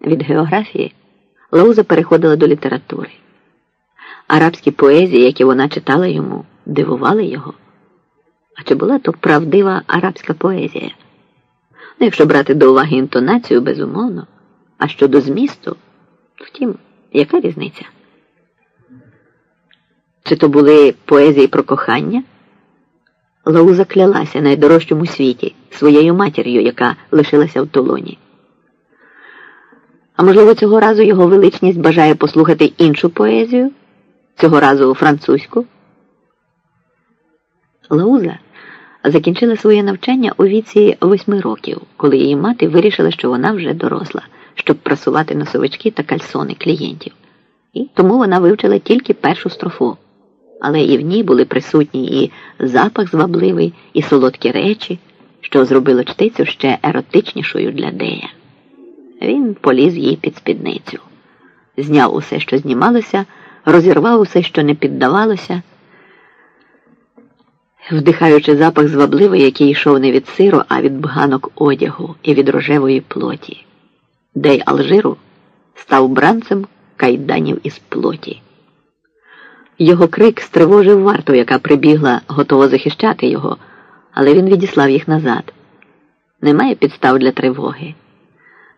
Від географії Лауза переходила до літератури. Арабські поезії, які вона читала йому, дивували його. А чи була то правдива арабська поезія? Ну, якщо брати до уваги інтонацію, безумовно, а щодо змісту, втім, яка різниця? Чи то були поезії про кохання? Лауза клялася найдорожчому світі своєю матір'ю, яка лишилася в толоні. А можливо, цього разу його величність бажає послухати іншу поезію, цього разу французьку. Лауза закінчила своє навчання у віці восьми років, коли її мати вирішила, що вона вже доросла, щоб прасувати носовички та кальсони клієнтів. І тому вона вивчила тільки першу строфу. Але і в ній були присутні і запах звабливий, і солодкі речі, що зробило чтицю ще еротичнішою для Дея. Він поліз їй під спідницю, зняв усе, що знімалося, розірвав усе, що не піддавалося, вдихаючи запах звабливий, який йшов не від сиру, а від бганок одягу і від рожевої плоті. Дей Алжиру став бранцем кайданів із плоті. Його крик стривожив варту, яка прибігла, готова захищати його, але він відіслав їх назад. Немає підстав для тривоги.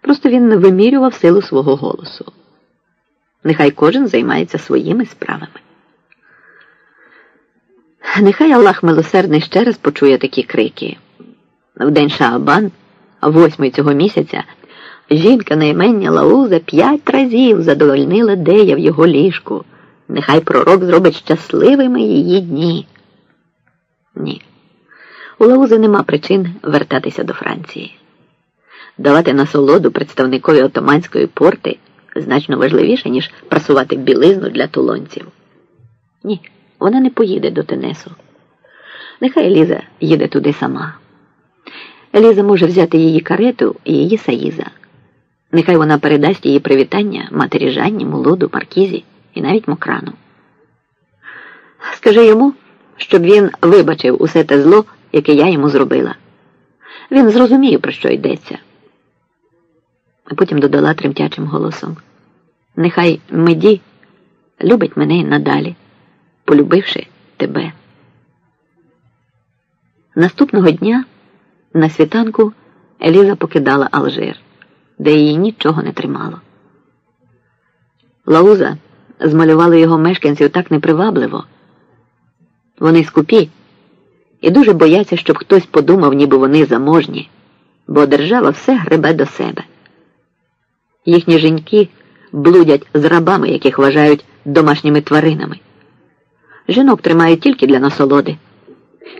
Просто він вимірював силу свого голосу. Нехай кожен займається своїми справами. Нехай Аллах милосердний ще раз почує такі крики. В день Шаабан, восьмий цього місяця, жінка на імення Лауза п'ять разів задовольнила Дея в його ліжку. Нехай пророк зробить щасливими її дні. Ні. У Лаузи нема причин вертатися до Франції. Давати насолоду представникові отоманської порти значно важливіше, ніж прасувати білизну для тулонців. Ні, вона не поїде до Тенесу. Нехай Еліза їде туди сама. Еліза може взяти її карету і її Саїза. Нехай вона передасть її привітання матері Жанні, Молоду, Маркізі і навіть Мокрану. Скажи йому, щоб він вибачив усе те зло, яке я йому зробила. Він зрозуміє, про що йдеться а потім додала тремтячим голосом. Нехай меді любить мене надалі, полюбивши тебе. Наступного дня на світанку Еліза покидала Алжир, де її нічого не тримало. Лауза змалювала його мешканців так непривабливо. Вони скупі і дуже бояться, щоб хтось подумав, ніби вони заможні, бо держава все гребе до себе. Їхні жінки блудять з рабами, яких вважають домашніми тваринами. Жінок тримають тільки для насолоди.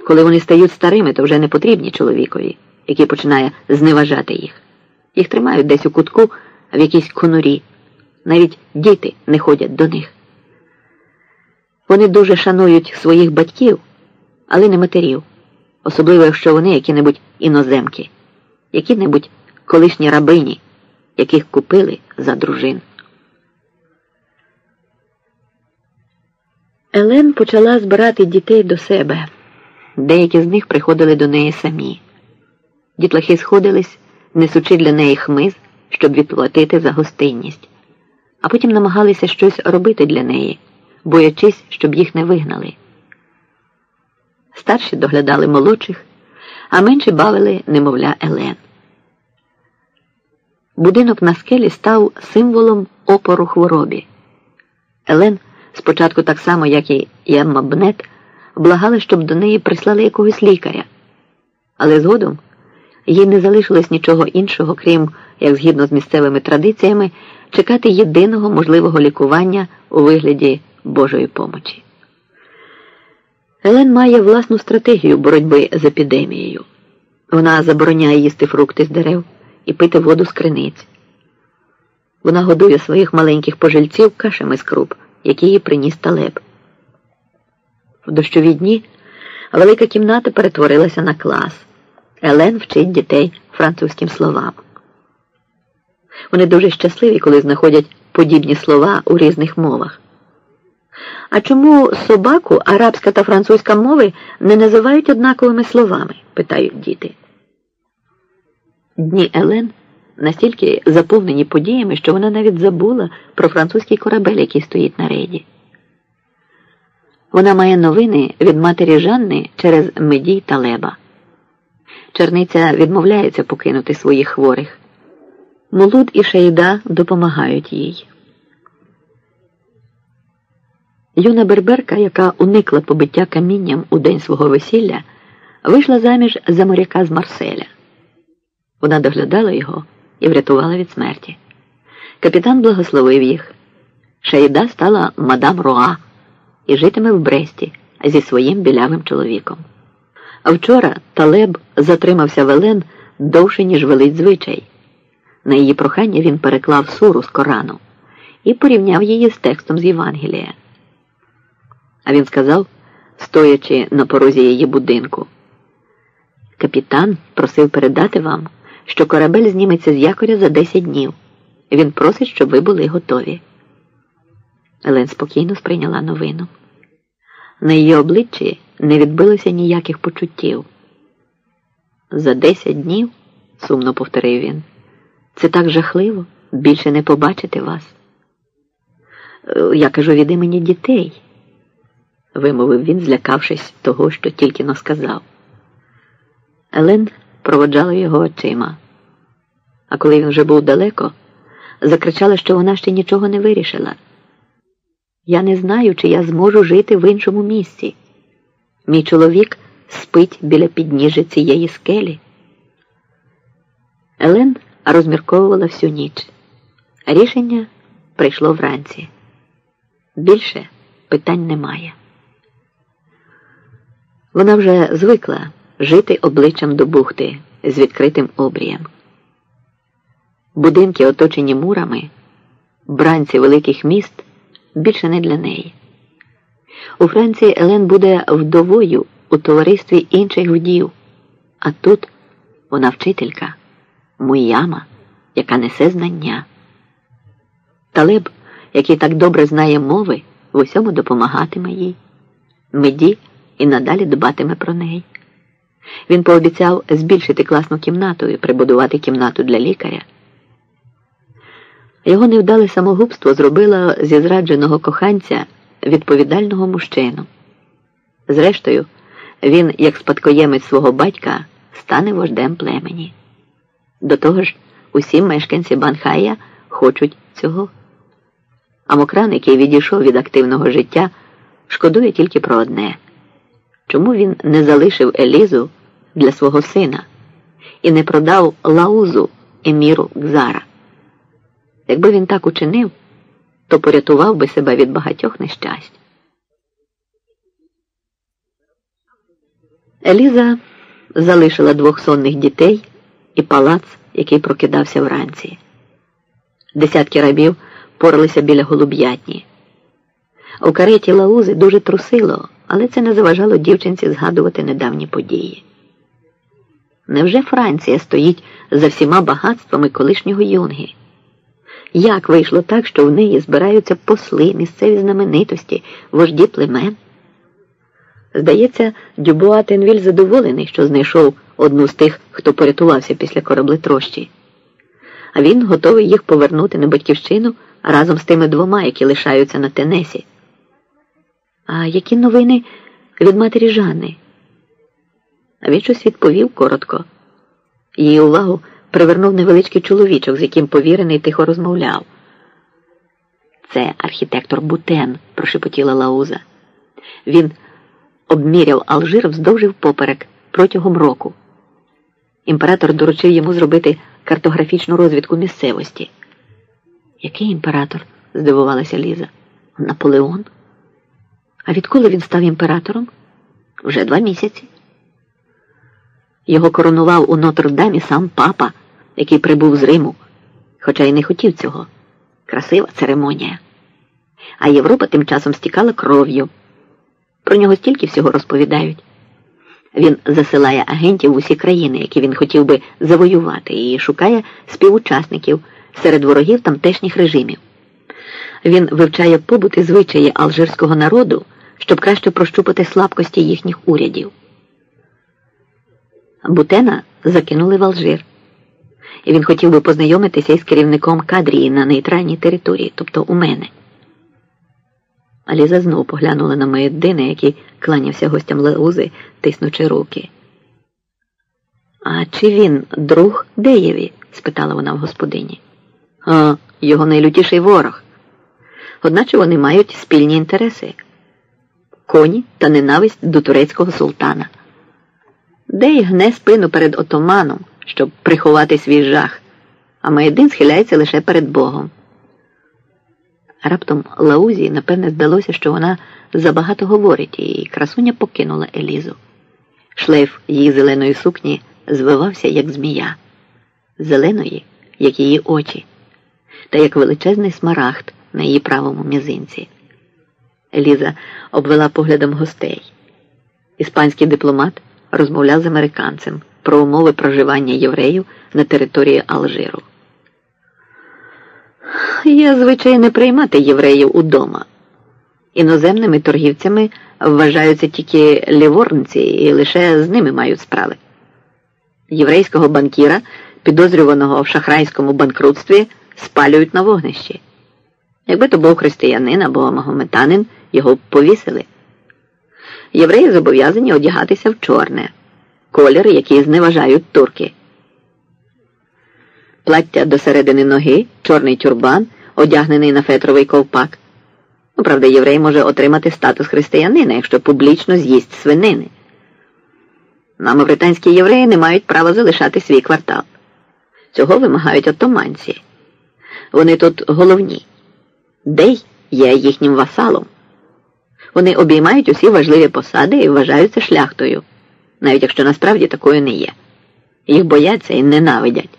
Коли вони стають старими, то вже не потрібні чоловікові, який починає зневажати їх. Їх тримають десь у кутку в якійсь конурі. Навіть діти не ходять до них. Вони дуже шанують своїх батьків, але не матерів, особливо якщо вони які-небудь іноземки, які-небудь колишні рабині яких купили за дружин. Елен почала збирати дітей до себе. Деякі з них приходили до неї самі. Дітлахи сходились, несучи для неї хмиз, щоб відплатити за гостинність, а потім намагалися щось робити для неї, боячись, щоб їх не вигнали. Старші доглядали молодших, а менші бавили немовля Елен. Будинок на скелі став символом опору хворобі. Елен, спочатку так само, як і Емма Бнет, благала, щоб до неї прислали якогось лікаря. Але згодом їй не залишилось нічого іншого, крім, як згідно з місцевими традиціями, чекати єдиного можливого лікування у вигляді Божої помочі. Елен має власну стратегію боротьби з епідемією. Вона забороняє їсти фрукти з дерев і пити воду з криниць. Вона годує своїх маленьких пожильців кашами з круп, які їй приніс талеб. В дощові дні велика кімната перетворилася на клас. Елен вчить дітей французьким словам. Вони дуже щасливі, коли знаходять подібні слова у різних мовах. А чому собаку арабська та французька мови не називають однаковими словами? питають діти. Дні Елен настільки заповнені подіями, що вона навіть забула про французький корабель, який стоїть на рейді. Вона має новини від матері Жанни через Медій та Леба. Черниця відмовляється покинути своїх хворих. Молуд і Шейда допомагають їй. Юна берберка, яка уникла побиття камінням у день свого весілля, вийшла заміж за моряка з Марселя. Вона доглядала його і врятувала від смерті. Капітан благословив їх. Шейда стала мадам Роа і житиме в Бресті зі своїм білявим чоловіком. А вчора Талеб затримався Велен довше, ніж велить звичай. На її прохання він переклав суру з Корану і порівняв її з текстом з Євангелія. А він сказав, стоячи на порозі її будинку. Капітан просив передати вам, що корабель зніметься з якоря за 10 днів. Він просить, щоб ви були готові. Елен спокійно сприйняла новину. На її обличчі не відбилося ніяких почуттів. За десять днів, сумно повторив він, це так жахливо більше не побачити вас. «Е, я кажу від імені дітей, вимовив він, злякавшись того, що тільки но сказав. Елен проводжала його очима, а коли він вже був далеко, закричала, що вона ще нічого не вирішила. Я не знаю, чи я зможу жити в іншому місці. Мій чоловік спить біля підніжжя цієї скелі. Елен розмірковувала всю ніч. Рішення прийшло вранці. Більше питань немає. Вона вже звикла жити обличчям до бухти з відкритим обрієм. Будинки, оточені мурами, бранці великих міст більше не для неї. У Франції Елен буде вдовою у товаристві інших вдів, а тут вона вчителька, муяма, яка несе знання. Талеб, який так добре знає мови, в усьому допомагатиме їй. Меді і надалі дбатиме про неї. Він пообіцяв збільшити класну кімнату і прибудувати кімнату для лікаря. Його невдале самогубство зробило зі зрадженого коханця відповідального мужчину. Зрештою, він, як спадкоємець свого батька, стане вождем племені. До того ж, усі мешканці Банхая хочуть цього. А Мокран, який відійшов від активного життя, шкодує тільки про одне чому він не залишив Елізу для свого сина і не продав лаузу еміру Гзара. Якби він так учинив, то порятував би себе від багатьох нещасть. Еліза залишила двох сонних дітей і палац, який прокидався вранці. Десятки рабів поралися біля голуб'ятні. У кареті лаузи дуже трусило, але це не заважало дівчинці згадувати недавні події. Невже Франція стоїть за всіма багатствами колишнього юнги? Як вийшло так, що в неї збираються посли, місцеві знаменитості, вожді племен? Здається, Дюбуа Тенвіль задоволений, що знайшов одну з тих, хто порятувався після кораблетрощі. А він готовий їх повернути на батьківщину разом з тими двома, які лишаються на Тенесі. А які новини від матері Жанни? Він щось відповів коротко. Її увагу привернув невеличкий чоловічок, з яким повірений тихо розмовляв. Це архітектор Бутен, прошепотіла Лауза. Він обміряв Алжир вздовж і впоперек протягом року. Імператор доручив йому зробити картографічну розвідку місцевості. Який імператор? здивувалася Ліза. Наполеон? А відколи він став імператором? Вже два місяці. Його коронував у Нотр-Дамі сам папа, який прибув з Риму, хоча й не хотів цього. Красива церемонія. А Європа тим часом стікала кров'ю. Про нього стільки всього розповідають. Він засилає агентів в усі країни, які він хотів би завоювати, і шукає співучасників серед ворогів тамтешніх режимів. Він вивчає побут і звичаї алжирського народу, щоб краще прощупати слабкості їхніх урядів. Бутена закинули в Алжир. і він хотів би познайомитися із керівником кадрії на нейтральній території, тобто у мене. Аліза знову поглянула на Моєддина, який кланявся гостям Леузи, тиснучи руки. А чи він друг Деєві? спитала вона в господині. А, його найлютіший ворог. Одначе вони мають спільні інтереси коні та ненависть до турецького султана. Дей гне спину перед отоманом, щоб приховати свій жах, а Маєдин схиляється лише перед Богом. Раптом Лаузі, напевне, здалося, що вона забагато говорить, і красуня покинула Елізу. Шлейф її зеленої сукні звивався, як змія, зеленої, як її очі, та як величезний смарагд на її правому мізинці. Еліза обвела поглядом гостей. Іспанський дипломат розмовляв з американцем про умови проживання євреїв на території Алжиру. Є звичай не приймати євреїв удома. Іноземними торгівцями вважаються тільки ліворнці і лише з ними мають справи. Єврейського банкіра, підозрюваного в шахрайському банкрутстві, спалюють на вогнищі. Якби то був християнин або магометанин, його повісили. Євреї зобов'язані одягатися в чорне, колір, який зневажають турки. Плаття до середини ноги, чорний тюрбан, одягнений на фетровий ковпак. Ну, правда, єврей може отримати статус християнина, якщо публічно з'їсть свинини. Нам британські євреї не мають права залишати свій квартал. Цього вимагають отоманці. Вони тут головні. Дей є їхнім васалом. Вони обіймають усі важливі посади і вважаються шляхтою, навіть якщо насправді такою не є. Їх бояться і ненавидять.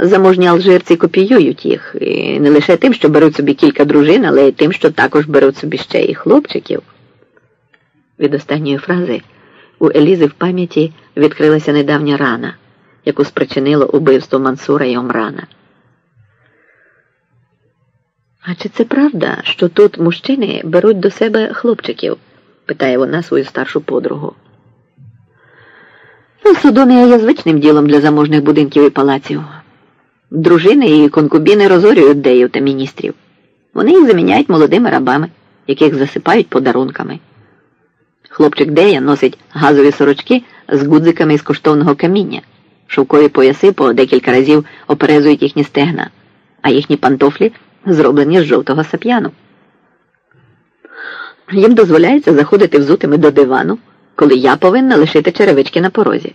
Заможні алжирці копіюють їх і не лише тим, що беруть собі кілька дружин, але й тим, що також беруть собі ще і хлопчиків. Від останньої фрази у Елізи в пам'яті відкрилася недавня рана, яку спричинило убивство Мансура і Омрана. А чи це правда, що тут мужчини беруть до себе хлопчиків? питає вона свою старшу подругу. Ну, Содомія є звичним ділом для заможних будинків і палаців. Дружини і конкубіни розорюють деїв та міністрів. Вони їх заміняють молодими рабами, яких засипають подарунками. Хлопчик Дея носить газові сорочки з гудзиками із коштовного каміння, шовкові пояси по декілька разів оперезують їхні стегна, а їхні пантофлі зроблені з жовтого сап'яну. Їм дозволяється заходити взутими до дивану, коли я повинна лишити черевички на порозі.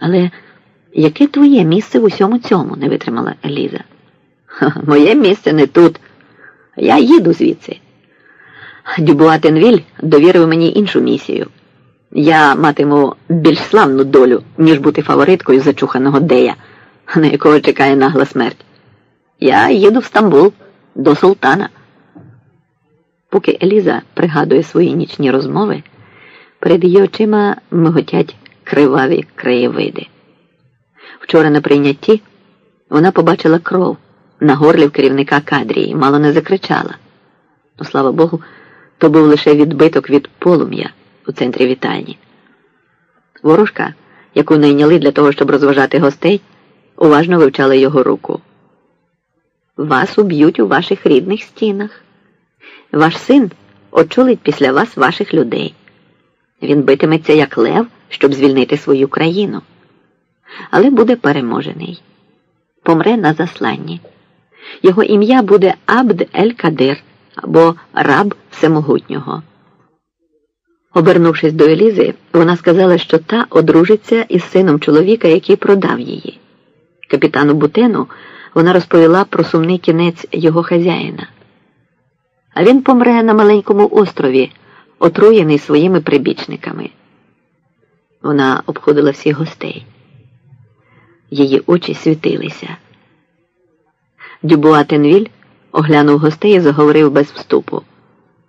Але яке твоє місце в усьому цьому? не витримала Еліза. Моє місце не тут. Я їду звідси. Дюбуа Тенвіль довірив мені іншу місію. Я матиму більш славну долю, ніж бути фавориткою зачуханого дея, на якого чекає нагла смерть. Я їду в Стамбул до султана. Поки Еліза пригадує свої нічні розмови, перед її очима миготять криваві краєвиди. Вчора на прийнятті вона побачила кров на горлі в керівника кадрії, мало не закричала. Ну, слава Богу, то був лише відбиток від полум'я у центрі вітальні. Ворожка, яку найняли для того, щоб розважати гостей, уважно вивчала його руку. Вас уб'ють у ваших рідних стінах. Ваш син очолить після вас ваших людей. Він битиметься як лев, щоб звільнити свою країну. Але буде переможений. Помре на засланні. Його ім'я буде Абд Ель-Кадир або Раб Всемогутнього. Обернувшись до Елізи, вона сказала, що та одружиться із сином чоловіка, який продав її. Капітану Бутену вона розповіла про сумний кінець його хазяїна. А він помре на маленькому острові, отруєний своїми прибічниками. Вона обходила всіх гостей. Її очі світилися. Дюбуа Тенвіль оглянув гостей і заговорив без вступу.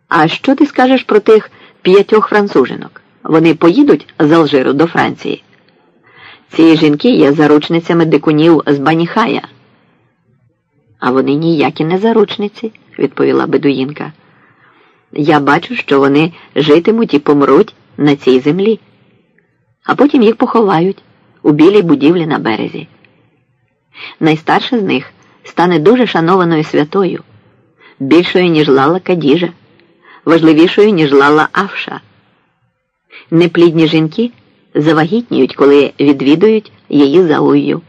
А що ти скажеш про тих п'ятьох францужинок? Вони поїдуть з Алжиру до Франції. Ці жінки є заручницями дикунів з Баніхая. А вони ніякі не заручниці, відповіла бедуїнка. Я бачу, що вони житимуть і помруть на цій землі, а потім їх поховають у білій будівлі на березі. Найстарша з них стане дуже шанованою святою, більшою, ніж Лала Кадіжа, важливішою, ніж Лала Авша. Неплідні жінки завагітніють, коли відвідують її заую.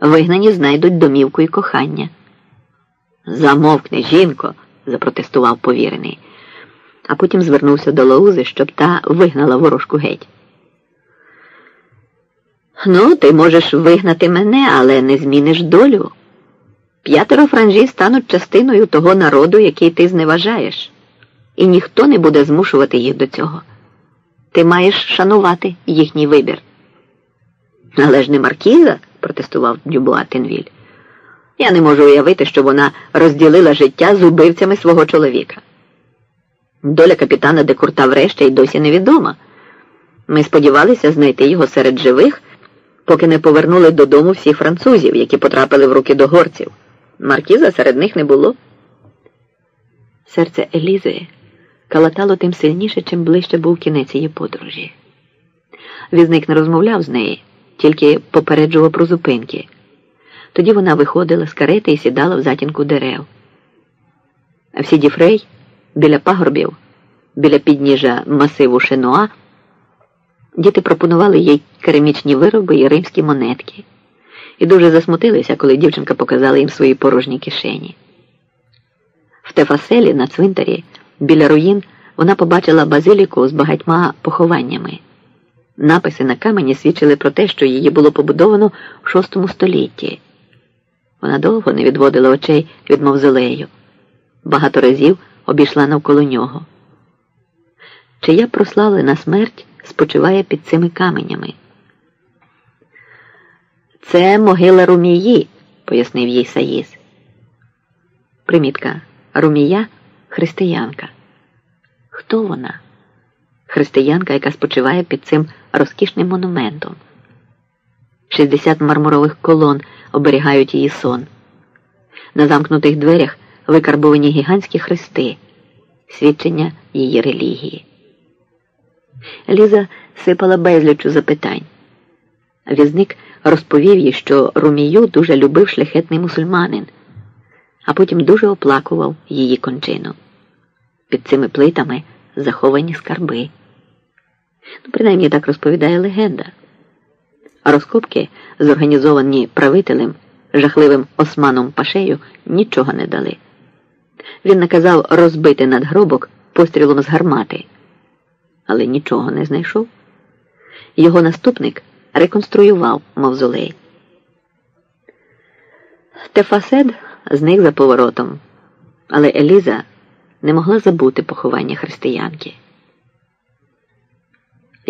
Вигнані знайдуть домівку і кохання. Замовкни, жінко, запротестував повірений, а потім звернувся до Лаузи, щоб та вигнала ворожку геть. Ну, ти можеш вигнати мене, але не зміниш долю. П'ятеро франжі стануть частиною того народу, який ти зневажаєш, і ніхто не буде змушувати їх до цього. Ти маєш шанувати їхній вибір. Але ж не Маркіза, протестував Дюбуа Тенвіль. Я не можу уявити, що вона розділила життя з убивцями свого чоловіка. Доля капітана Декурта врешті й досі невідома. Ми сподівалися знайти його серед живих, поки не повернули додому всіх французів, які потрапили в руки до горців. Маркіза серед них не було. Серце Елізи калатало тим сильніше, чим ближче був кінець її подорожі. Візник не розмовляв з нею, тільки попереджував про зупинки. Тоді вона виходила з карети і сідала в затінку дерев. А всі діфрей біля пагорбів, біля підніжжя масиву Шенуа, діти пропонували їй керамічні вироби і римські монетки, і дуже засмутилися, коли дівчинка показала їм свої порожні кишені. В Тефаселі на цвинтарі біля руїн вона побачила базиліку з багатьма похованнями. Написи на камені свідчили про те, що її було побудовано в VI столітті. Вона довго не відводила очей від мавзолею. Багато разів обійшла навколо нього. Чия прославлена смерть спочиває під цими каменями. Це могила Румії, пояснив їй Саїс. Примітка Румія християнка. Хто вона? Християнка, яка спочиває під цим розкішним монументом. 60 мармурових колон оберігають її сон. На замкнутих дверях викарбовані гігантські хрести, свідчення її релігії. Ліза сипала безлічу запитань. Візник розповів їй, що Румію дуже любив шляхетний мусульманин, а потім дуже оплакував її кончину. Під цими плитами заховані скарби. Ну, Принаймні так розповідає легенда. Розкопки, зорганізовані правителем, жахливим османом Пашею, нічого не дали. Він наказав розбити надгробок пострілом з гармати, але нічого не знайшов. Його наступник реконструював мавзолей. Тефасед зник за поворотом, але Еліза не могла забути поховання християнки.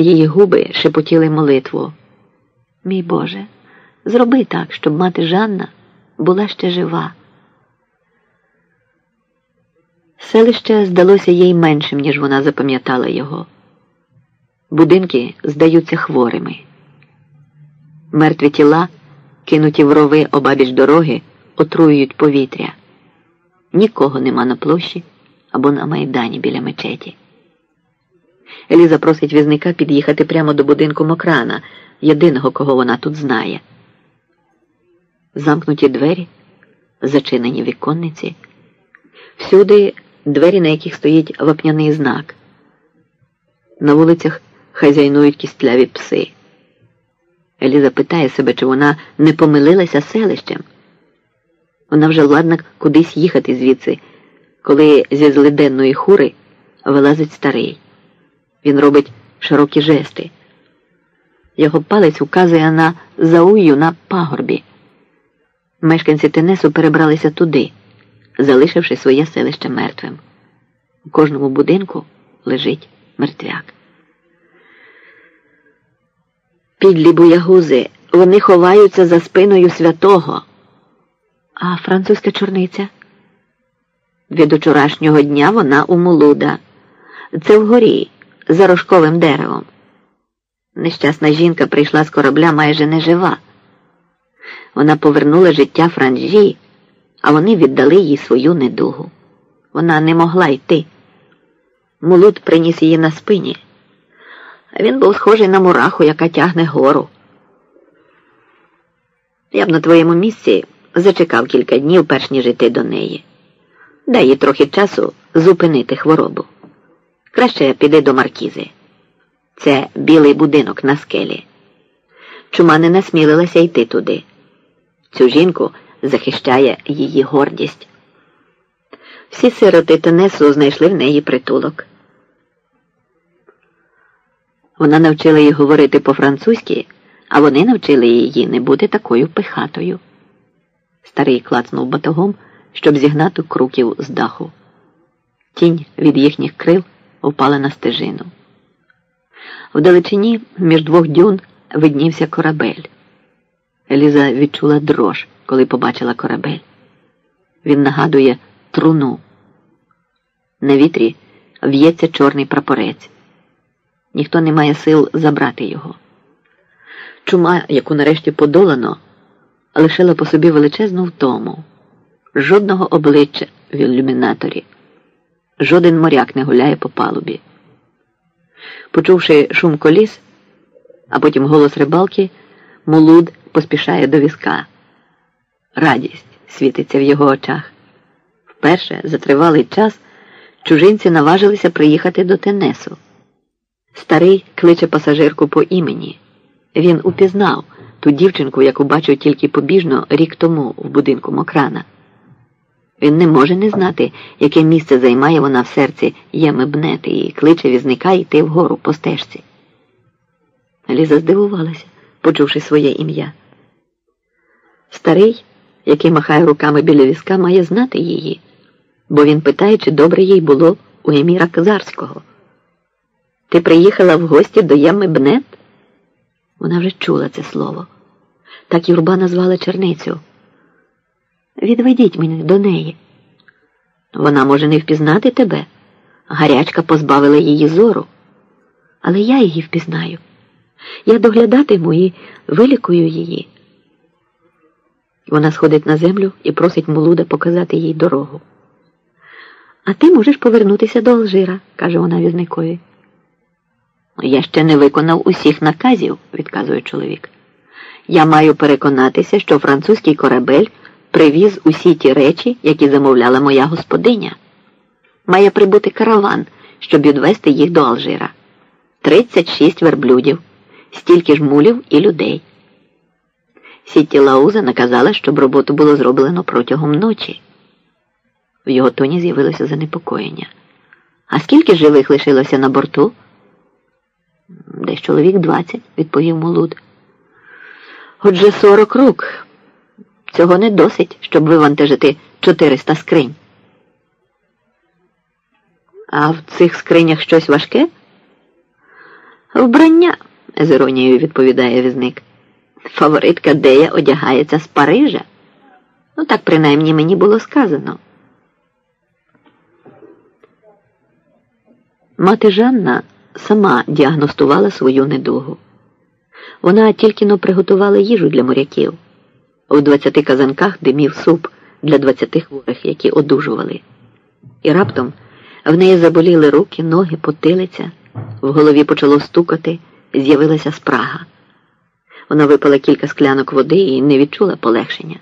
Її губи шепотіли молитву. Мій Боже, зроби так, щоб мати Жанна була ще жива. Селище здалося їй меншим, ніж вона запам'ятала його. Будинки здаються хворими. Мертві тіла, кинуті в рови обабіч дороги, отруюють повітря. Нікого нема на площі або на майдані біля мечеті. Еліза просить візника під'їхати прямо до будинку Мокрана, єдиного, кого вона тут знає. Замкнуті двері, зачинені віконниці, всюди двері, на яких стоїть вапняний знак. На вулицях хазяйнують кістляві пси. Еліза питає себе, чи вона не помилилася селищем. Вона вже ладна кудись їхати звідси, коли зі злиденної хури вилазить старий. Він робить широкі жести. Його палець указує на заую на пагорбі. Мешканці Тенесу перебралися туди, залишивши своє селище мертвим. У кожному будинку лежить мертвяк. Підлі буягузи, вони ховаються за спиною святого. А французька чорниця? Від учорашнього дня вона у Мулуда. Це вгорі, за рожковим деревом. Нещасна жінка прийшла з корабля майже нежива. Вона повернула життя Франжі, а вони віддали їй свою недугу. Вона не могла йти. Мулут приніс її на спині. Він був схожий на мураху, яка тягне гору. Я б на твоєму місці зачекав кілька днів, перш ніж йти до неї. Дай їй трохи часу зупинити хворобу. Краще піди до маркізи. Це білий будинок на скелі. Чума не насмілилася йти туди. Цю жінку захищає її гордість. Всі сироти Тенесу знайшли в неї притулок. Вона навчила їх говорити по-французьки, а вони навчили її не бути такою пихатою. Старий клацнув батогом, щоб зігнати круків з даху. Тінь від їхніх крил впала на стежину. Вдалечині між двох дюн виднівся корабель. Еліза відчула дрож, коли побачила корабель. Він нагадує труну. На вітрі в'ється чорний прапорець. Ніхто не має сил забрати його. Чума, яку нарешті подолано, лишила по собі величезну втому, жодного обличчя в ілюмінаторі, жоден моряк не гуляє по палубі. Почувши шум коліс, а потім голос рибалки, Мулуд поспішає до візка. Радість світиться в його очах. Вперше за тривалий час чужинці наважилися приїхати до Тенесу. Старий кличе пасажирку по імені. Він упізнав ту дівчинку, яку бачив тільки побіжно рік тому в будинку Мокрана. Він не може не знати, яке місце займає вона в серці Ємебнети і кличе візника йти вгору по стежці. Ліза здивувалася, почувши своє ім'я. Старий, який махає руками біля візка, має знати її, бо він питає, чи добре їй було у Еміра Казарського. Ти приїхала в гості до Ємебнет? Вона вже чула це слово. Так юрба назвала черницю. Відведіть мене до неї. Вона може не впізнати тебе. Гарячка позбавила її зору. Але я її впізнаю. Я доглядатиму і вилікую її. Вона сходить на землю і просить Молуда показати їй дорогу. А ти можеш повернутися до Алжира, каже вона візникові. Я ще не виконав усіх наказів, відказує чоловік. Я маю переконатися, що французький корабель привіз усі ті речі, які замовляла моя господиня. Має прибути караван, щоб відвести їх до Алжира. 36 верблюдів, стільки ж мулів і людей. Сітті Лауза наказала, щоб роботу було зроблено протягом ночі. В його тоні з'явилося занепокоєння. А скільки живих лишилося на борту? Десь чоловік двадцять, відповів Молуд. Отже, сорок рук. Цього не досить, щоб вивантажити 400 скринь. А в цих скринях щось важке? Вбрання, з іронією відповідає візник. Фаворитка Дея одягається з Парижа. Ну, так принаймні мені було сказано. Мати Жанна сама діагностувала свою недугу. Вона тільки но приготувала їжу для моряків. У двадцяти казанках димів суп для двадцяти хворих, які одужували. І раптом в неї заболіли руки, ноги, потилиця, в голові почало стукати, з'явилася спрага. Вона випила кілька склянок води і не відчула полегшення.